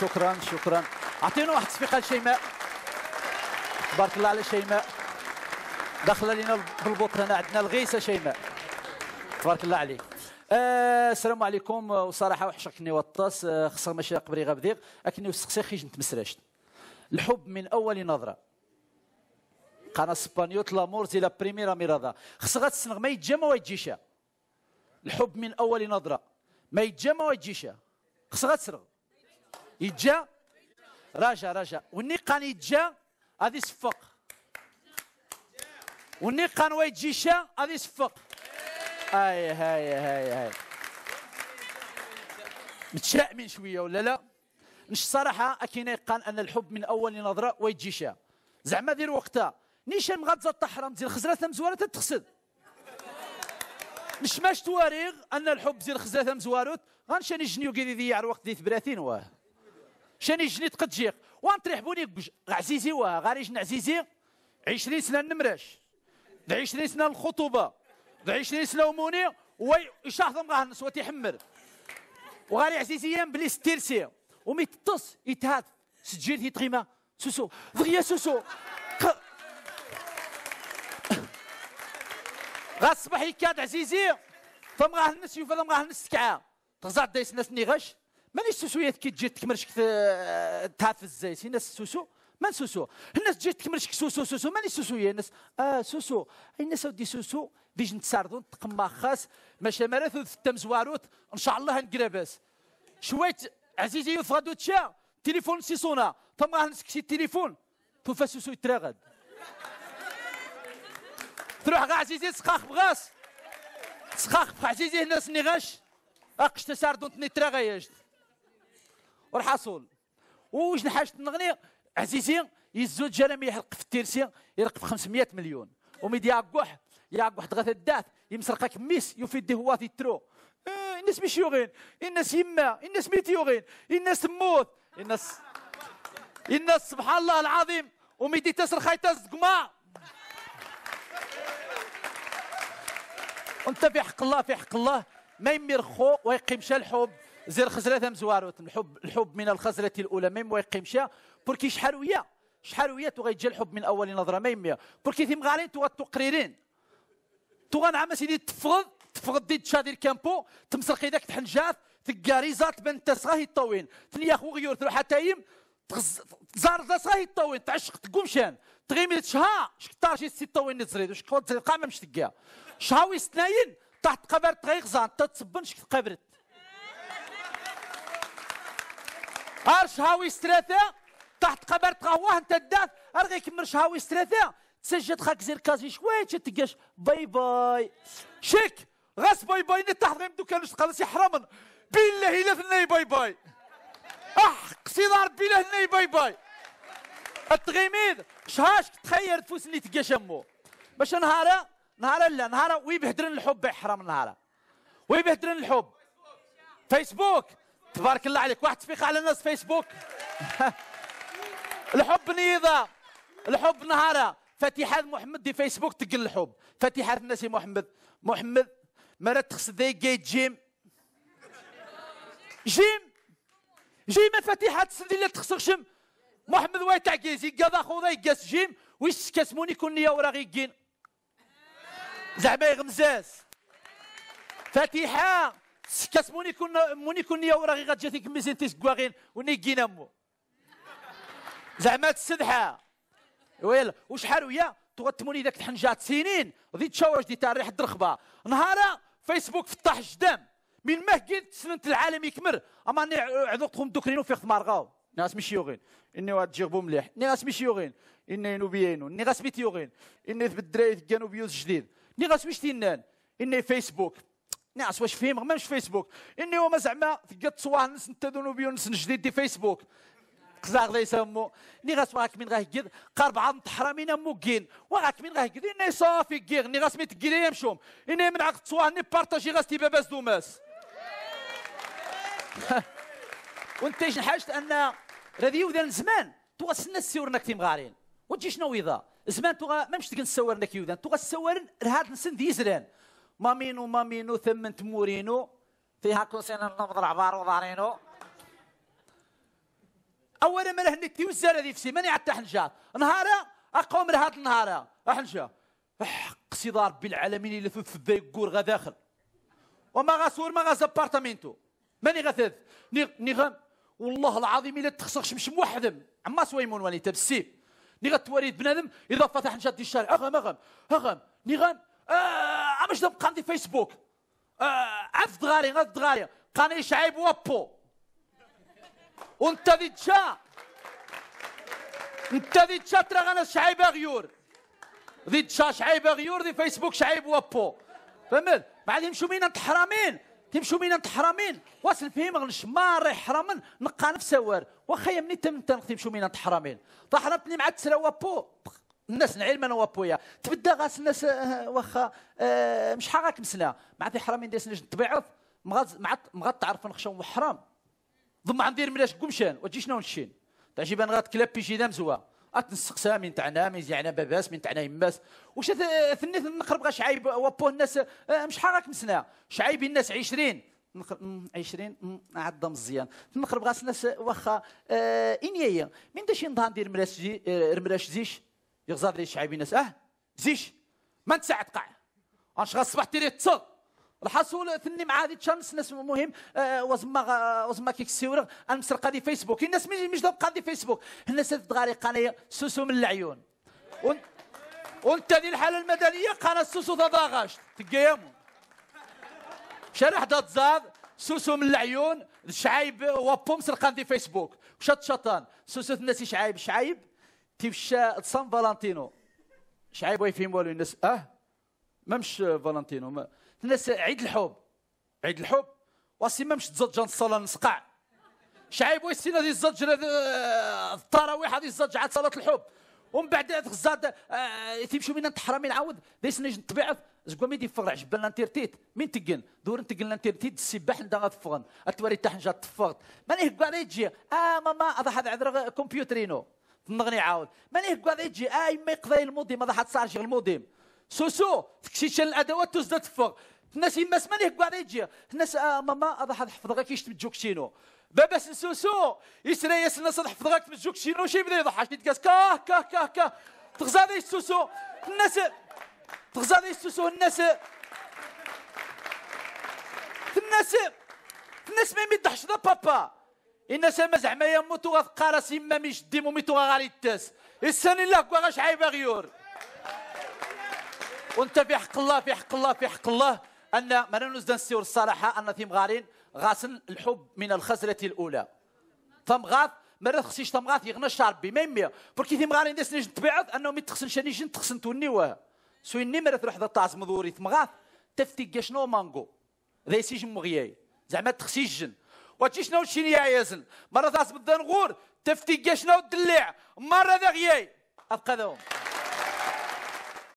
شكرا شكرا. أعطينا واحد التصفيقه لشيماء تبارك الله على شيماء. داخله لنا بالبوط هنا عندنا الغيسه شيماء. تبارك الله عليك. آه السلام عليكم. وصراحة وحشكني وطاس آه ماشي قبري غابديغ. أكني وسقسي خيش نتمسراش. الحب من أول نظرة. قناة سبانيوت لامور زي لا بريميرا ميرادا. خصها غتسنغ ما يتجا ما يتجيش. الحب من أول نظرة. ما يتجا ما يتجيش. خصها غتسرغ يتجا راجع راجع. والنقان يتجا غادي يصفق والنقان ويتجيشا غادي يصفق هاي هاي هاي هاي. متشائمين شوية ولا لا؟ مش صراحة أكيد يقان أن الحب من أول نظرة ويتجيشا زعما دير وقتها نيشان مغادزه الطحرم ديال خزرات مزواره تتخسد مش ماش تواريغ أن الحب ديال خزرات مزواروت غنشاني جنيو كيدي ديع الوقت ديت براثين واه. شاني جنيت قد جيق. وانطريح بوني عزيزي واه. غاري جن عزيزي 20 سنة النمراش 20 سنة الخطوبة. 20 سنة وموني. ويشاهد غاهنس وتيحمر وغاري عزيزيان بلي ستيرسي. ومي تطس يتهاد. سجل يتغيما سوسو. دغيا سوسو. غاصبح يكاد عزيزي. فم غاه الناس يوفا فم غاه الناس تكعا تغزع دايس ناس نيغاش مانيش سوسويات كي تجي تكمرشك تهات في الزيت؟ الناس سوسو؟ من سوسو؟ الناس تجي تكمرشك سوسو سوسو؟ مانيش سوسوية الناس آه سوسو. الناس ودي سوسو؟ ديج نتساردون تقما خاص ماشي ماراثون في التمزواروت إن شاء الله نقراباس شويت عزيزي يوث غادو تشا تليفون سيسونا غاه نسكسي التليفون. توفا سوسو يتراغد. تروح غا عزيزي سخاخ بغاس. سخاخ عزيزي الناس نغاش أقش تساردون تنترا غياجد والحصول وش نحاش نغني؟ عزيزي يزود جرمي يحلق في التيرسي يرق في 500 مليون. وميدي يعقوح يعقوح دغات الدات يمسرقك ميس يفيد هو في الترو آه الناس مش يوغين. الناس يما الناس ميت يوغين. الناس تموت الناس الناس سبحان الله العظيم. وميدي تسر خايتاز قماع انت في حق الله في حق الله. ما يمرخو ويقيمش الحب زير خزرة مزواروت الحب الحب من الخزرة الأولى. ما ويقيمش بوركي شحال ويا؟ شحال ويا تغيجي الحب من أول نظرة؟ ما يميا بوركي ثيم غالين تو تقريرين تو غنعم سيدي تفغض تفغض دي تشادير كامبو. تمسرق ذاك تحنجات تكاريزات بنت صغاهي الطوين تنيا خو غيور تروح تايم تزار صغاهي الطوين تعشق تقوم شان تغيمي تشها شكتار شي ست طوين نتزريد وش قام مش تقيا شهاوي سناين تحت قبرت غير غزان تتصبن شك قبرت ار شهاوي ستراثا تحت قبرت قهوه انت الدات ارغي كمر شهاوي ستراثا تسجد خاك زير كازي شوية تلقاش باي باي. شيك غاس باي باي تحت غير دوكان خلاص يحرمن بالله إلا ثني باي باي. أح قصيدار بالله ثني باي باي. التغيميد شهاش تخير تفوس اللي تلقى شمو باش نهارا نهار لا نهار ويبهدرن الحب يحرم نهار ويبهدرن الحب. فيسبوك. تبارك الله عليك. واحد تفيق على الناس فيسبوك. الحب نيضة. الحب نهارة. فتيحات محمد دي فيسبوك تقل الحب. فتيحات الناس محمد. محمد مرة ذي جيت جيم؟ جيم؟ جيم فتيحات سندي اللي تخص محمد واي تعكيزي قضا خوضا يقاس جيم؟ ويش كاسموني كوني ورا غيكين زعما يغمزاز فاتحه سكاس موني كنا موني كنا ورا غير غتجاتي كميزين تيسكواغين وني كينامو زعما تسدحه ويلا وشحال ويا؟ تغتموني ذاك الحنجات سنين. ذي تشاورج دي تاع ريحه الرخبة. نهارا فيسبوك فتح جدام. من ما قلت سنة العالم يكمر. أما أني عذوقتهم دوكرينو في خمار ناس مش يوغين. إني واد جيغبو مليح. ناس مش يوغين. إني نوبيينو ني غاس بيت يوغين. إني في الدراي كانوا بيوز جديد. ني غاس واش تينان. إني فيسبوك. ناس واش فيهم ماش فيسبوك. إني وما زعما تقد صواه نس انت ذنوبي نس جديد دي فيسبوك. قزاغ ذا يسمو. ني غاس واك من غاه يقد قارب بعض تحرامين موكين واك من غاه يقد إني صافي كيغ ني غاس ميت كيري يمشوم إني من عقد صواه ني بارطاجي غاس تي باباس دوماس. وانت حاجت أن راديو ذا زمان تو سنة السيور تيم غارين وتجي شنو يضا زمان توغا ما مش تصور لك يودان توغا تصور هاد نسن ديزران مامينو مامينو ثمن تمورينو فيها كوسين النبض العبار وضارينو. اولا ما هني تي وزاره دي فسي ماني عاد حنجات نهارا أقوم لهاد النهار أحنجا. قصيدة ربي العالمين اللي في الديكور غا داخل. وما غاسور ما غاز ابارتامينتو ماني غاثاث ني غام والله العظيم إلا تخسرش مش موحد عما سويمون ولي تبسي. ني غتوريد بنادم اذا فتح نشاد دي الشارع. اغام اغام اغام ني غام آه! مش دابقى عندي فيسبوك. آه عف دغاري غاد دغاري قاني شعيب وابو. وانت ذي تشا انت ذي تشا ترى غانا شعيب غيور ذي تشا شعيب غيور ذي فيسبوك شعيب وابو. فهمت؟ بعد يمشوا مين انت حرامين تمشوا مين انت حرامين واصل فيهم غنش ما رايح حرامن نقى نفس سوار واخا يمني تم تمشوا مين انت حرامين طحرمتني مع تسرا وابو. الناس نعلم أنا وأبويا. تبدأ غاس الناس آه، واخا آه، مش حقك مسنا. مع ذي حرامين ديس نجم تبيعض مغاد تعرف نخشوا حرام. ضم عندي ملاش قمشان. وتجي شنو نشين؟ تعجب أنا غاد كلاب بيجي دام زوا. اتنسقسا من تاعنا من زعنا باباس من تاعنا يماس. واش ثنيت نقرب غا شعيب وأبو الناس آه، مش حقك مسنا. شعيب الناس 20 20 عاد مزيان. نقرب غاس الناس واخا آه إنيا من داش نضها ندير مراش آه مراش زيش؟ يغزاد لي شعيب الناس أه؟ زيش. ما نتساعد قاع أش الصباح تيري تصل. الحصول ثني مع هذه تشانس ناس مهم. آه وزما وزما كيك السيورة أنا مسرق هذه فيسبوك. الناس مش مش دابقى هذه فيسبوك. الناس تغاري قناه سوسو من العيون. وانت ذي الحالة المدنية قناة سوسو تضاغش تقيمون شرح دات زاد سوسو من العيون. شعيب وابوم سرقان دي فيسبوك. وشات شطان. سوسو الناس شعيب. شعيب. تيفشا سان فالنتينو شعيب ويفهم والو الناس أه؟ ما مش فالنتينو الناس عيد الحب. عيد الحب؟ واسي ما مش تزج الصلاه نسقع. شعيب ويسين هذه الزج التراويح هذه الزج عاد صلاه الحب. ومن بعد غزاد آه تيمشوا من الحرامين عاود ديس نجي نتبعث زكوا ميدي فغر عجب لنا تيرتيت مين تقن دور انت قلنا تيرتيت السباح ندا غتفغن اتوري تاع جات تفغت ماني كاع يجي. آه ماما هذا حد عذر كمبيوترينو. نغني عاود. ماني كاع يجي؟ آه ما يقضي الموديم هذا حد صار شغل الموديم سوسو تكشيش الأدوات تزداد تفغ الناس يما سمانيه كاع يجي؟ الناس آه ماما حد حفظ غير كيش تمجوك شينو؟ بابا سوسو يسرى ياس الناس حفظ غير تمجوك شينو؟ شي بدا يضحك. يتكاس كاه كاه كاه كاه. هذا سوسو؟ الناس هذا سوسو؟ الناس الناس الناس ما يمدحش ذا بابا. الناس ما زعما يموت غتقارس يما ميش ديمو ميتو غالي التاس. السنة لا كوا غاش عيبة غيور. وانت في حق الله في حق الله في حق الله أن ما نزدن السيور الصراحه أن ثيم غارين غاسن الحب من الخزرة الأولى. ثم غاث مرات خصيش ثم غاث يغنى الشاربي ما يميا بركي ثيم غارين ديس نجن تبعض أنهم يتخسن شاني جن تخسن توني واه سوي نمرة تروح ذا طاز مذوري ثم غاث تفتي شنو مانجو ذا يسيج مغياي. زعما تخسيجن واتشي شنو شيني يا يازن مرة ثاس بدن غور تفتي شنو الدلع مرة ذا غياي ابقى ذا